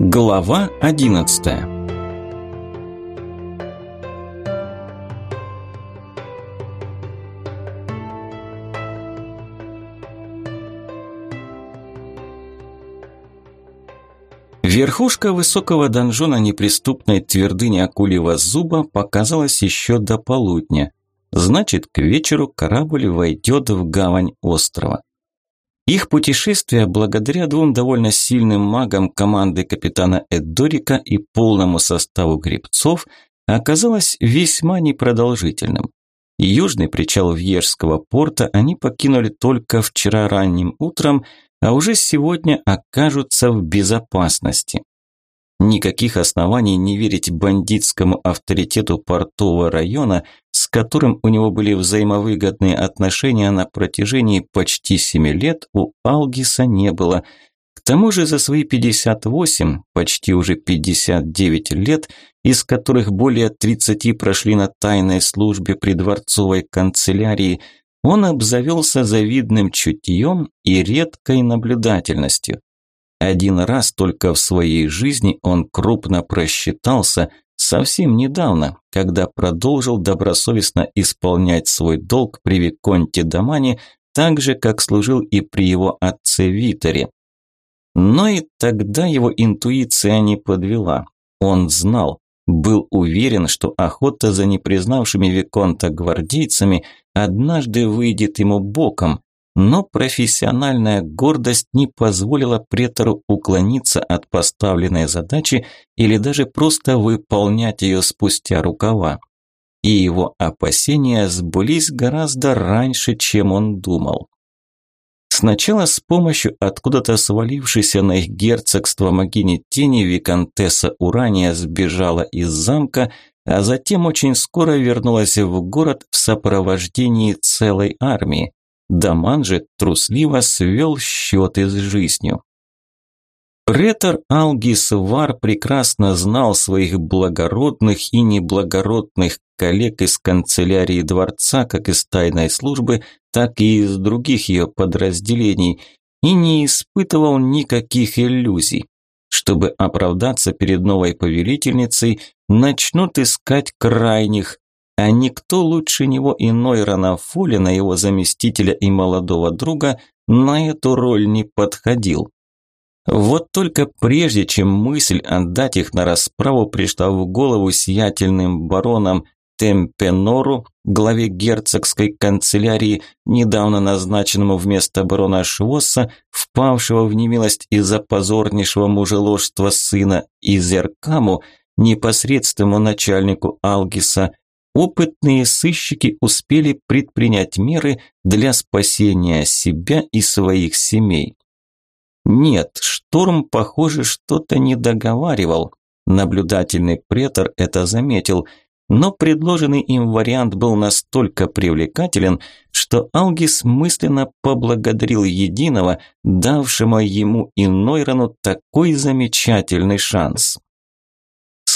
Глава одиннадцатая Верхушка высокого донжона неприступной твердыни Акулева зуба показалась еще до полудня. Значит, к вечеру корабль войдет в гавань острова. Их путешествие, благодаря двум довольно сильным магам команды капитана Эддорика и полному составу гребцов, оказалось весьма непродолжительным. Южный причал Вьежского порта они покинули только вчера ранним утром, а уже сегодня окажутся в безопасности. Никаких оснований не верить бандитскому авторитету портового района, с которым у него были взаимовыгодные отношения на протяжении почти семи лет, у Алгиса не было. К тому же за свои 58, почти уже 59 лет, из которых более 30 прошли на тайной службе при дворцовой канцелярии, он обзавелся завидным чутьем и редкой наблюдательностью. Один раз только в своей жизни он крупно просчитался, совсем недавно, когда продолжил добросовестно исполнять свой долг при Виконте Дамане, так же, как служил и при его отце Витере. Но и тогда его интуиция не подвела. Он знал, был уверен, что охота за непризнавшими Виконта гвардейцами однажды выйдет ему боком, но профессиональная гордость не позволила претору уклониться от поставленной задачи или даже просто выполнять ее спустя рукава. И его опасения сбылись гораздо раньше, чем он думал. Сначала с помощью откуда-то свалившейся на их герцогство могини тени виконтесса Урания сбежала из замка, а затем очень скоро вернулась в город в сопровождении целой армии. Даман же трусливо свел счеты с жизнью. Претор Алгис Вар прекрасно знал своих благородных и неблагородных коллег из канцелярии дворца, как из тайной службы, так и из других ее подразделений, и не испытывал никаких иллюзий. Чтобы оправдаться перед новой повелительницей, начнут искать крайних, а никто лучше него иной Ранафолина, его заместителя и молодого друга, на эту роль не подходил. Вот только прежде, чем мысль отдать их на расправу пришла в голову сиятельным баронам Темпенору, главе герцогской канцелярии, недавно назначенному вместо барона Швосса, впавшего в немилость из-за позорнейшего мужеложства сына, и Зеркаму, непосредственному начальнику Алгиса, опытные сыщики успели предпринять меры для спасения себя и своих семей. Нет, Шторм, похоже, что-то не договаривал. Наблюдательный претор это заметил, но предложенный им вариант был настолько привлекателен, что Алгис мысленно поблагодарил Единого, давшего ему и Нойрану такой замечательный шанс.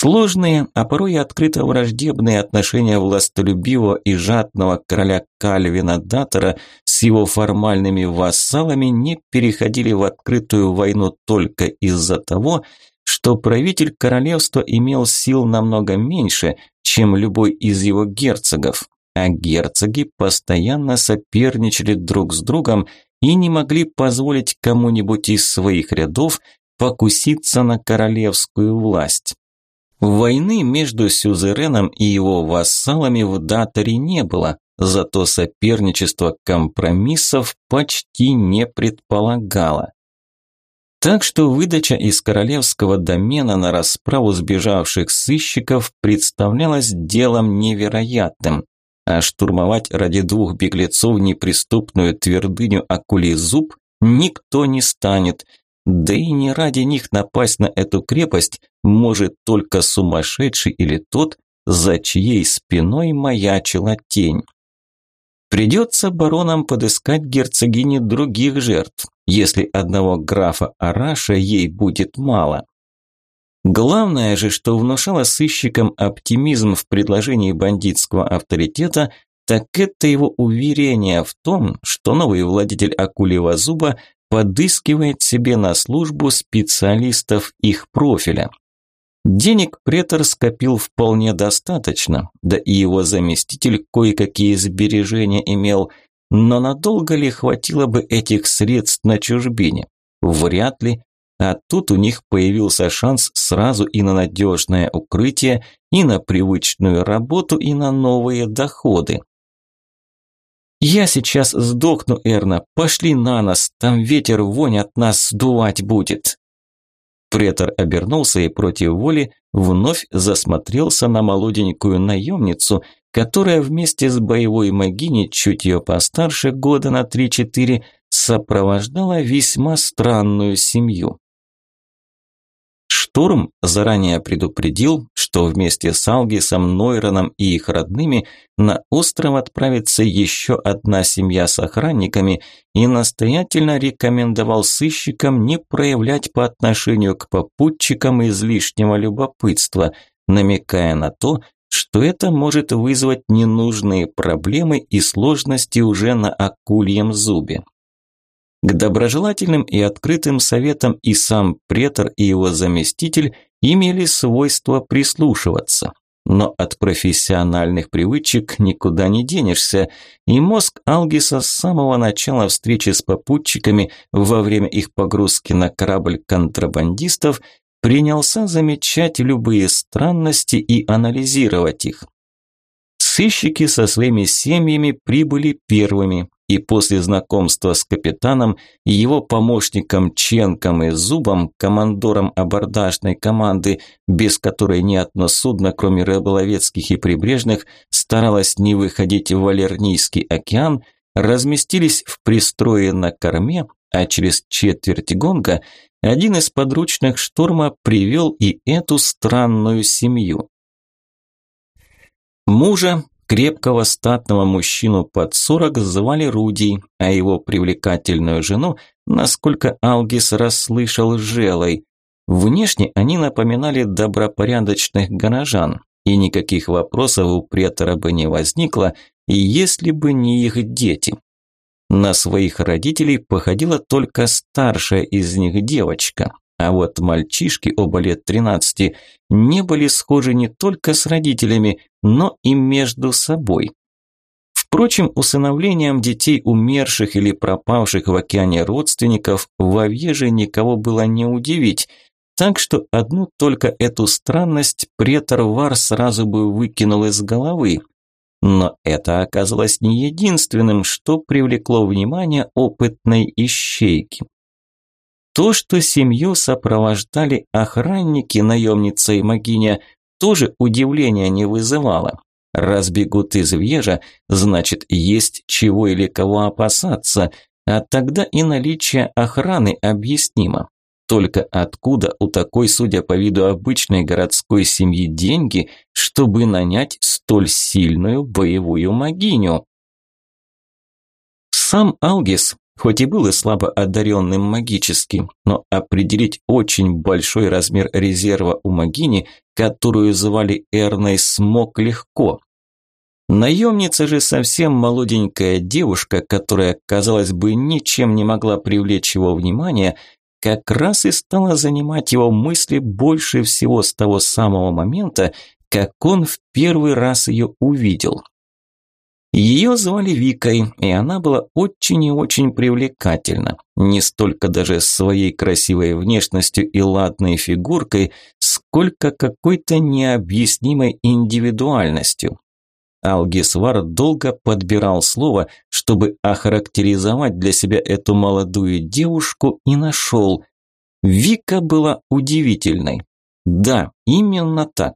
Сложные, а порой и открыто враждебные отношения властолюбивого и жадного короля Кальвина Датора с его формальными вассалами не переходили в открытую войну только из-за того, что правитель королевства имел сил намного меньше, чем любой из его герцогов, а герцоги постоянно соперничали друг с другом и не могли позволить кому-нибудь из своих рядов покуситься на королевскую власть. Войны между сюзереном и его вассалами в Даторе не было, зато соперничество компромиссов почти не предполагало. Так что выдача из королевского домена на расправу сбежавших сыщиков представлялась делом невероятным, а штурмовать ради двух беглецов неприступную твердыню Акулий Зуб никто не станет – да и не ради них напасть на эту крепость может только сумасшедший или тот, за чьей спиной маячила тень. Придется баронам подыскать герцогине других жертв, если одного графа Араша ей будет мало. Главное же, что внушало сыщикам оптимизм в предложении бандитского авторитета, так это его уверение в том, что новый владетель акулевого зуба подыскивает себе на службу специалистов их профиля. Денег претор скопил вполне достаточно, да и его заместитель кое-какие сбережения имел, но надолго ли хватило бы этих средств на чужбине? Вряд ли. А тут у них появился шанс сразу и на надежное укрытие, и на привычную работу, и на новые доходы. «Я сейчас сдохну, Эрна, пошли на нас, там ветер вонь от нас сдувать будет». Претор обернулся и против воли вновь засмотрелся на молоденькую наемницу, которая вместе с боевой магиней, чуть ее постарше, года на 3-4, сопровождала весьма странную семью. Штурм заранее предупредил, что вместе с Алгисом, Нойроном и их родными на остров отправится еще одна семья с охранниками и настоятельно рекомендовал сыщикам не проявлять по отношению к попутчикам излишнего любопытства, намекая на то, что это может вызвать ненужные проблемы и сложности уже на акульем зубе. К доброжелательным и открытым советам и сам претор, и его заместитель имели свойство прислушиваться. Но от профессиональных привычек никуда не денешься, и мозг Алгиса с самого начала встречи с попутчиками во время их погрузки на корабль контрабандистов принялся замечать любые странности и анализировать их. Сыщики со своими семьями прибыли первыми, и после знакомства с капитаном, его помощником Ченком и Зубом, командором абордажной команды, без которой ни одно судно, кроме рыболовецких и прибрежных, старалось не выходить в Валернийский океан, разместились в пристрое на корме, а через четверть гонга один из подручных шторма привел и эту странную семью. Мужа, Крепкого статного мужчину под сорок звали Руди, а его привлекательную жену, насколько Алгис расслышал, Желой. Внешне они напоминали добропорядочных горожан, и никаких вопросов у претора бы не возникло, если бы не их дети. На своих родителей походила только старшая из них девочка, а вот мальчишки, оба лет 13, не были схожи не только с родителями, но и между собой. Впрочем, усыновлением детей умерших или пропавших в океане родственников в Авьеже никого было не удивить, так что одну только эту странность претор Вар сразу бы выкинул из головы. Но это оказалось не единственным, что привлекло внимание опытной ищейки. То, что семью сопровождали охранники, наемница и могиня, тоже удивления не вызывало. Раз бегут из Вьежа, значит, есть чего или кого опасаться, а тогда и наличие охраны объяснимо. Только откуда у такой, судя по виду обычной городской семьи, деньги, чтобы нанять столь сильную боевую могиню? Сам Алгис хоть и был и слабо одаренным магически, но определить очень большой размер резерва у Магини, которую звали Эрной, смог легко. Наемница же совсем молоденькая девушка, которая, казалось бы, ничем не могла привлечь его внимание, как раз и стала занимать его мысли больше всего с того самого момента, как он в первый раз ее увидел. Ее звали Викой, и она была очень и очень привлекательна. Не столько даже своей красивой внешностью и ладной фигуркой, сколько какой-то необъяснимой индивидуальностью. Алгисвар долго подбирал слово, чтобы охарактеризовать для себя эту молодую девушку и нашел. Вика была удивительной. Да, именно так.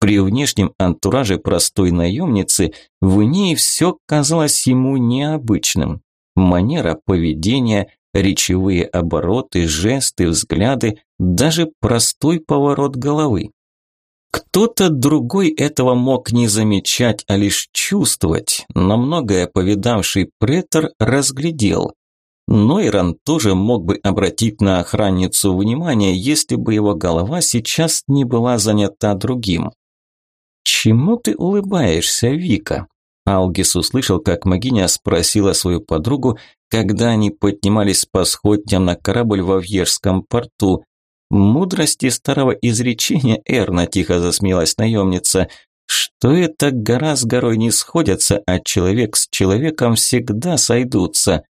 При внешнем антураже простой наемницы в ней все казалось ему необычным. Манера поведения, речевые обороты, жесты, взгляды, даже простой поворот головы. Кто-то другой этого мог не замечать, а лишь чувствовать, но многое повидавший претор разглядел. Нойран тоже мог бы обратить на охранницу внимание, если бы его голова сейчас не была занята другим. «Чему ты улыбаешься, Вика?» Алгис услышал, как Магиня спросила свою подругу, когда они поднимались по сходням на корабль во Вьежском порту. Мудрости старого изречения Эрна тихо засмеялась наемница, что это гора с горой не сходятся, а человек с человеком всегда сойдутся.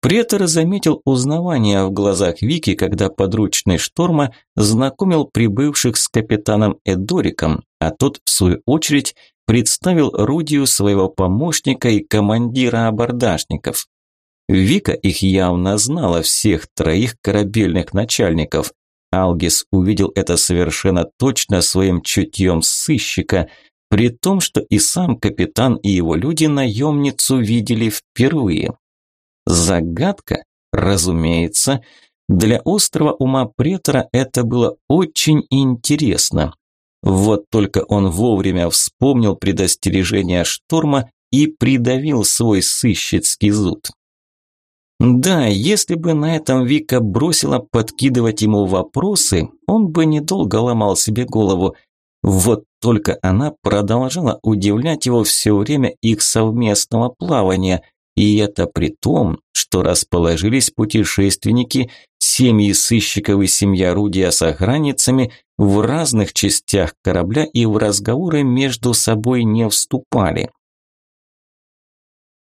Претор заметил узнавание в глазах Вики, когда подручный шторма знакомил прибывших с капитаном Эдориком, а тот, в свою очередь, представил Рудию своего помощника и командира абордажников. Вика их явно знала, всех троих корабельных начальников. Алгис увидел это совершенно точно своим чутьем сыщика, при том, что и сам капитан и его люди наемницу видели впервые. Загадка? Разумеется. Для острого ума претора это было очень интересно. Вот только он вовремя вспомнил предостережение шторма и придавил свой сыщицкий зуд. Да, если бы на этом Вика бросила подкидывать ему вопросы, он бы недолго ломал себе голову. Вот только она продолжала удивлять его все время их совместного плавания, и это при том, что расположились путешественники, семьи сыщиков и семья Рудия с охранницами в разных частях корабля и в разговоры между собой не вступали.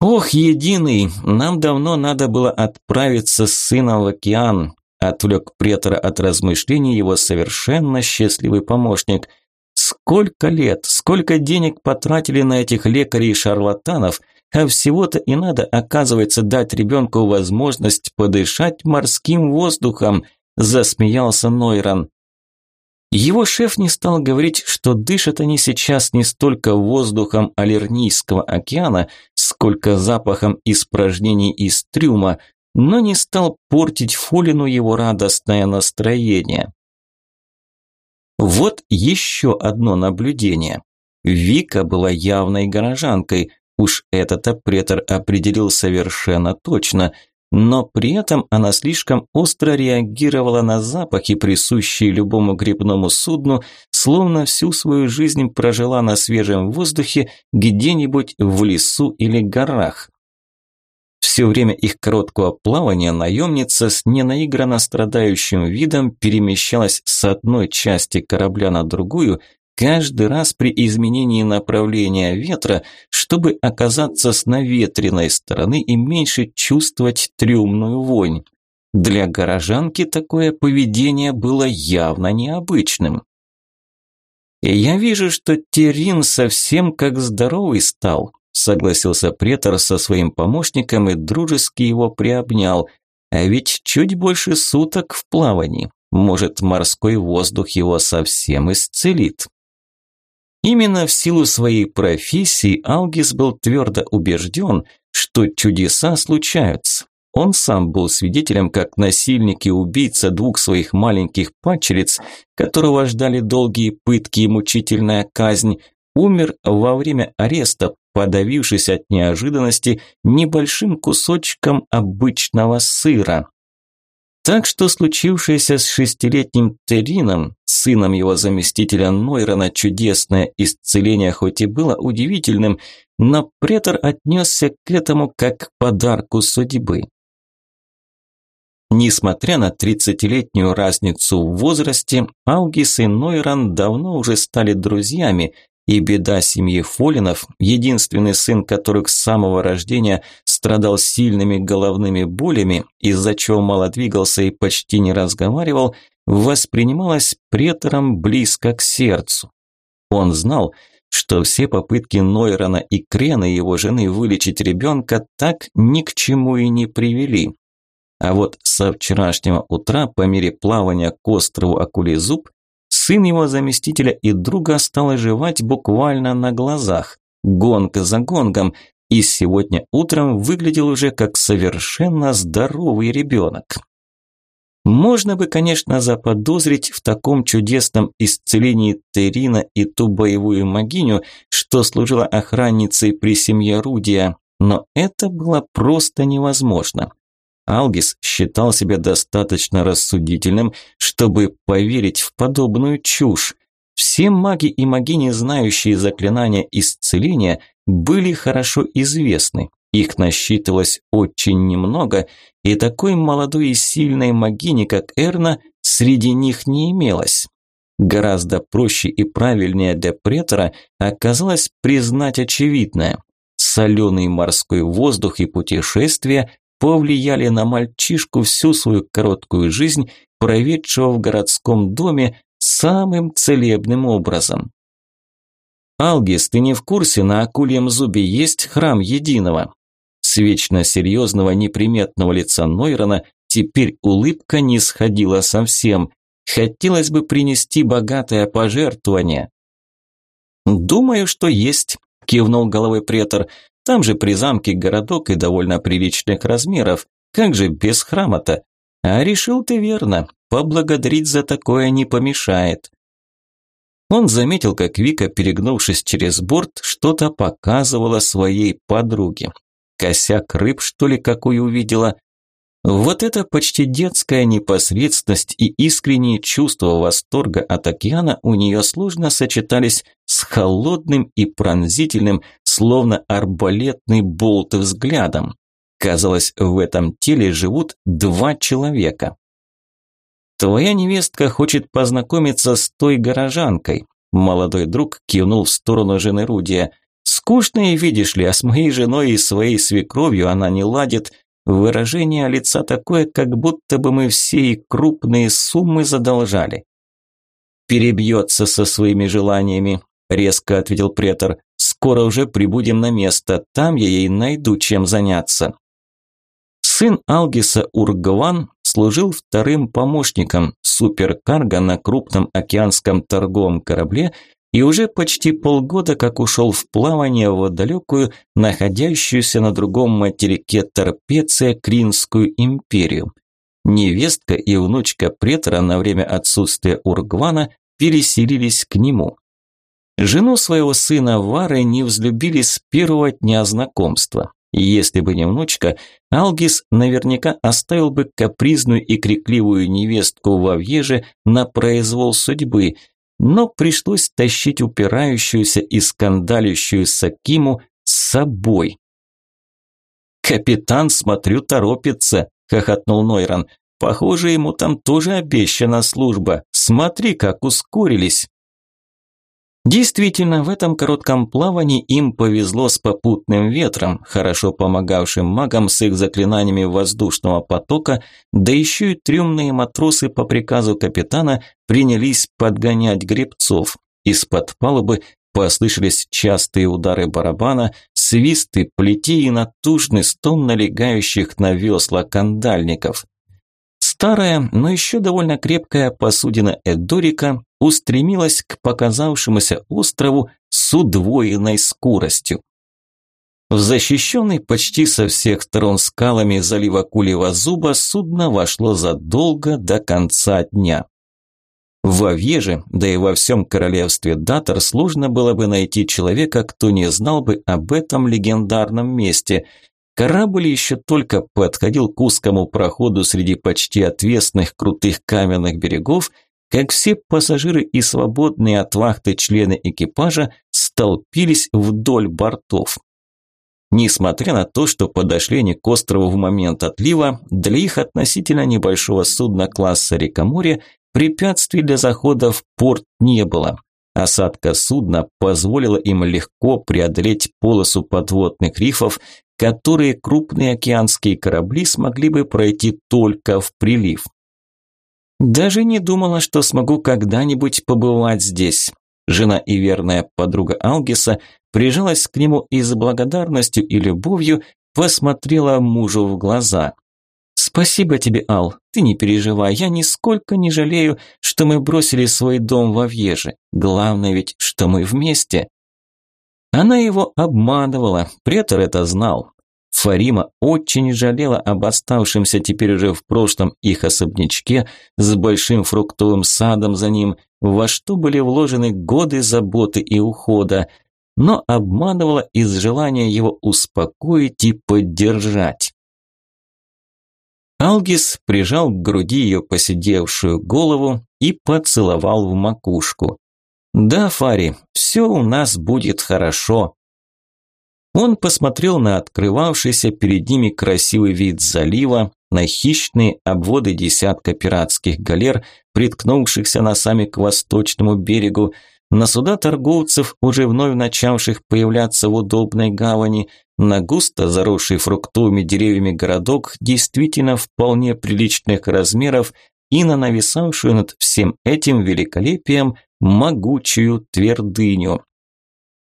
«Ох, единый, нам давно надо было отправиться с сыном в океан», отвлек претора от размышлений его совершенно счастливый помощник. «Сколько лет, сколько денег потратили на этих лекарей и шарлатанов, а всего-то и надо, оказывается, дать ребенку возможность подышать морским воздухом, засмеялся Нойран. Его шеф не стал говорить, что дышат они сейчас не столько воздухом Алернийского океана, сколько запахом испражнений из трюма, но не стал портить Фолину его радостное настроение. Вот еще одно наблюдение. Вика была явной горожанкой, Уж этот претор определил совершенно точно, но при этом она слишком остро реагировала на запахи, присущие любому грибному судну, словно всю свою жизнь прожила на свежем воздухе где-нибудь в лесу или горах. Все время их короткого плавания наемница с ненаигранно страдающим видом перемещалась с одной части корабля на другую, каждый раз при изменении направления ветра, чтобы оказаться с наветренной стороны и меньше чувствовать трюмную вонь. Для горожанки такое поведение было явно необычным. «Я вижу, что Терин совсем как здоровый стал», согласился претор со своим помощником и дружески его приобнял. «А ведь чуть больше суток в плавании. Может, морской воздух его совсем исцелит». Именно в силу своей профессии Алгис был твердо убежден, что чудеса случаются. Он сам был свидетелем, как насильник и убийца двух своих маленьких падчериц, которого ждали долгие пытки и мучительная казнь, умер во время ареста, подавившись от неожиданности небольшим кусочком обычного сыра. Так что случившееся с шестилетним Терином, сыном его заместителя Нойрона, чудесное исцеление хоть и было удивительным, но претор отнесся к этому как к подарку судьбы. Несмотря на тридцатилетнюю разницу в возрасте, Аугис и Нойран давно уже стали друзьями, и беда семьи Фолинов, единственный сын которых с самого рождения страдал сильными головными болями, из-за чего мало двигался и почти не разговаривал, воспринималась претором близко к сердцу. Он знал, что все попытки Нойрона и Крена его жены вылечить ребенка так ни к чему и не привели. А вот со вчерашнего утра по мере плавания к острову Акулезуб Сын его заместителя и друга стал оживать буквально на глазах, гонг за гонгом, и сегодня утром выглядел уже как совершенно здоровый ребенок. Можно бы, конечно, заподозрить в таком чудесном исцелении Терина и ту боевую магиню, что служила охранницей при семье Рудия, но это было просто невозможно. Алгис считал себя достаточно рассудительным, чтобы поверить в подобную чушь. Все маги и магини, знающие заклинания исцеления, были хорошо известны. Их насчитывалось очень немного, и такой молодой и сильной магини, как Эрна, среди них не имелось. Гораздо проще и правильнее для претора оказалось признать очевидное. Соленый морской воздух и путешествия повлияли на мальчишку всю свою короткую жизнь, проведшего в городском доме самым целебным образом. «Алгис, ты не в курсе, на Акульем зубе есть храм единого?» С вечно серьезного неприметного лица Нойрона теперь улыбка не сходила совсем. Хотелось бы принести богатое пожертвование. «Думаю, что есть», – кивнул головой претор. «Там же при замке городок и довольно приличных размеров. Как же без храма-то? А решил ты верно. Поблагодарить за такое не помешает». Он заметил, как Вика, перегнувшись через борт, что-то показывала своей подруге. Косяк рыб, что ли, какую увидела? Вот эта почти детская непосредственность и искренние чувства восторга от океана у нее сложно сочетались с холодным и пронзительным, словно арбалетный болт взглядом. Казалось, в этом теле живут два человека. «Твоя невестка хочет познакомиться с той горожанкой», молодой друг кивнул в сторону жены Рудия. «Скучно и видишь ли, а с моей женой и своей свекровью она не ладит, Выражение лица такое, как будто бы мы все и крупные суммы задолжали. «Перебьется со своими желаниями», – резко ответил претор. «Скоро уже прибудем на место, там я ей найду чем заняться». Сын Алгиса Ургван служил вторым помощником суперкарга на крупном океанском торговом корабле и уже почти полгода как ушел в плавание в далекую, находящуюся на другом материке Торпеция Кринскую империю. Невестка и внучка претора на время отсутствия Ургвана переселились к нему. Жену своего сына Вары не взлюбили с первого дня знакомства. И если бы не внучка, Алгис наверняка оставил бы капризную и крикливую невестку во Вьеже на произвол судьбы – но пришлось тащить упирающуюся и скандалящую Сакиму с собой. «Капитан, смотрю, торопится», – хохотнул Нойран. «Похоже, ему там тоже обещана служба. Смотри, как ускорились». Действительно, в этом коротком плавании им повезло с попутным ветром, хорошо помогавшим магам с их заклинаниями воздушного потока, да еще и трюмные матросы по приказу капитана принялись подгонять гребцов. Из-под палубы послышались частые удары барабана, свисты плети и натужный стон налегающих на весла кандальников. Старая, но еще довольно крепкая посудина Эдорика устремилась к показавшемуся острову с удвоенной скоростью. В защищенный почти со всех сторон скалами залива Кулева Зуба судно вошло задолго до конца дня. В Авьеже, да и во всем королевстве Датор сложно было бы найти человека, кто не знал бы об этом легендарном месте. Корабль еще только подходил к узкому проходу среди почти отвесных крутых каменных берегов, как все пассажиры и свободные от вахты члены экипажа столпились вдоль бортов. Несмотря на то, что подошли они к острову в момент отлива, для их относительно небольшого судна класса «Река-море» препятствий для захода в порт не было. Осадка судна позволила им легко преодолеть полосу подводных рифов, которые крупные океанские корабли смогли бы пройти только в прилив. Даже не думала, что смогу когда-нибудь побывать здесь. Жена и верная подруга Алгиса прижалась к нему и с благодарностью и любовью посмотрела мужу в глаза. «Спасибо тебе, Ал, ты не переживай, я нисколько не жалею, что мы бросили свой дом во Вьеже. Главное ведь, что мы вместе». Она его обманывала, претор это знал. Фарима очень жалела об оставшемся теперь уже в прошлом их особнячке с большим фруктовым садом за ним, во что были вложены годы заботы и ухода, но обманывала из желания его успокоить и поддержать. Алгис прижал к груди ее посидевшую голову и поцеловал в макушку. «Да, Фари, все у нас будет хорошо. Он посмотрел на открывавшийся перед ними красивый вид залива, на хищные обводы десятка пиратских галер, приткнувшихся носами к восточному берегу, на суда торговцев, уже вновь начавших появляться в удобной гавани, на густо заросший фруктовыми деревьями городок действительно вполне приличных размеров и на нависавшую над всем этим великолепием могучую твердыню.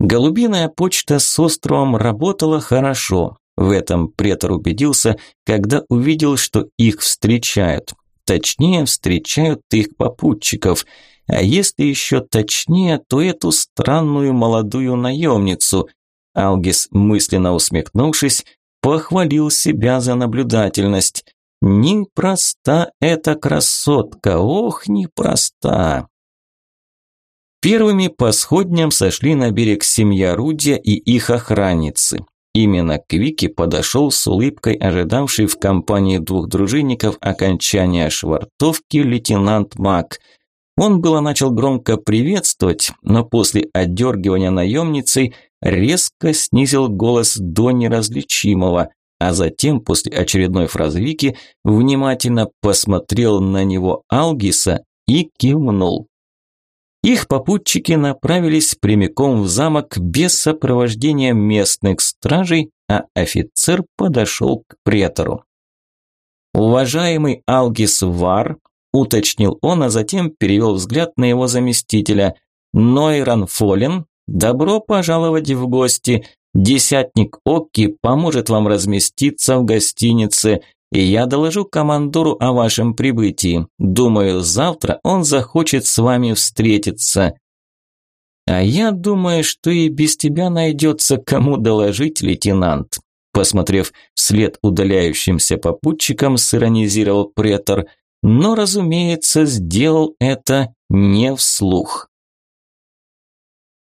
Голубиная почта с островом работала хорошо. В этом претор убедился, когда увидел, что их встречают. Точнее, встречают их попутчиков. А если еще точнее, то эту странную молодую наемницу. Алгис, мысленно усмехнувшись, похвалил себя за наблюдательность. Непроста эта красотка, ох, непроста. Первыми по сходням сошли на берег семья Рудия и их охранницы. Именно к Вике подошел с улыбкой ожидавший в компании двух дружинников окончания швартовки лейтенант Мак. Он было начал громко приветствовать, но после отдергивания наемницей резко снизил голос до неразличимого, а затем после очередной фразы Вики внимательно посмотрел на него Алгиса и кивнул. Их попутчики направились прямиком в замок без сопровождения местных стражей, а офицер подошел к претору. «Уважаемый Алгис Вар», – уточнил он, а затем перевел взгляд на его заместителя. «Нойран Фолен, добро пожаловать в гости. Десятник Окки поможет вам разместиться в гостинице я доложу командору о вашем прибытии. Думаю, завтра он захочет с вами встретиться. А я думаю, что и без тебя найдется кому доложить, лейтенант. Посмотрев вслед удаляющимся попутчикам, сиронизировал претор, но, разумеется, сделал это не вслух.